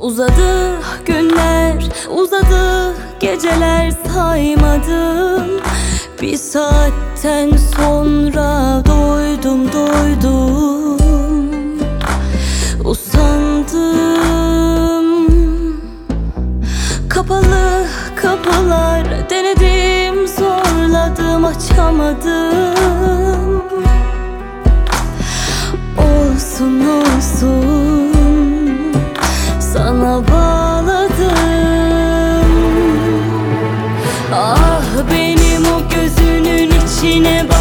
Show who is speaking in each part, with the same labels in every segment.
Speaker 1: Uzadı günler, uzadı geceler saymadım. Bir saatten sonra doydum doydum. Usandım. Kapalı kapılar denedim zorladım açamadım bağladım Ah benim o gözünün içine bakarken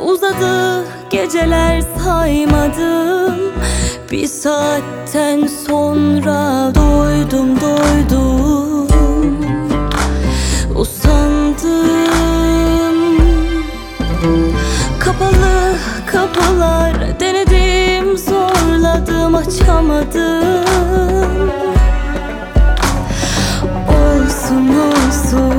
Speaker 1: Uzadı geceler saymadım. Bir saatten sonra doydum doydum Usandım. Kapalı kapılar denedim zorladım açamadım. Olsun olsun.